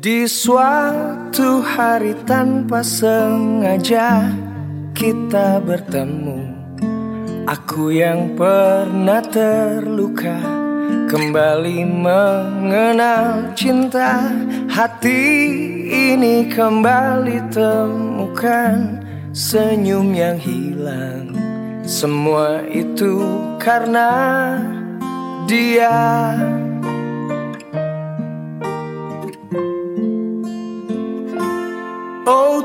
Di suatu hari tanpa sengaja kita bertemu. Aku yang pernah terluka Kembali mengenal cinta. Hati ini kembali temukan Senyum yang hilang. Semua itu karena dia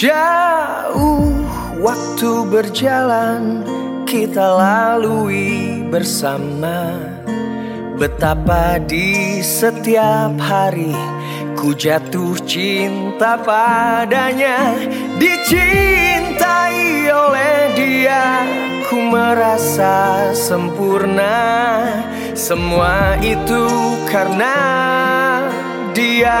Jauh waktu berjalan kita lalui bersama. Betapa di setiap hari ku jatuh cinta padanya. Dicintai oleh dia ku merasa sempurna. Semua itu karena dia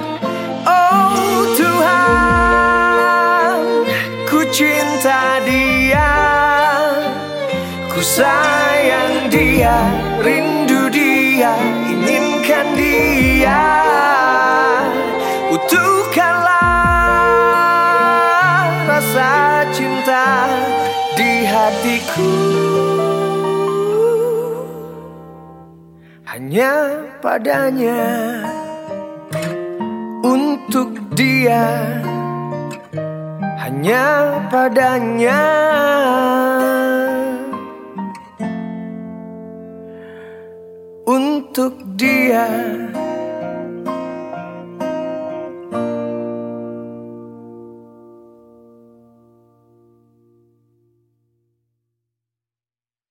sayang dia, rindu dia, inginkan dia. Utuhkanlah rasa cinta di hatiku. Hanya padanya Untuk dia. Hanya padanya untuk dia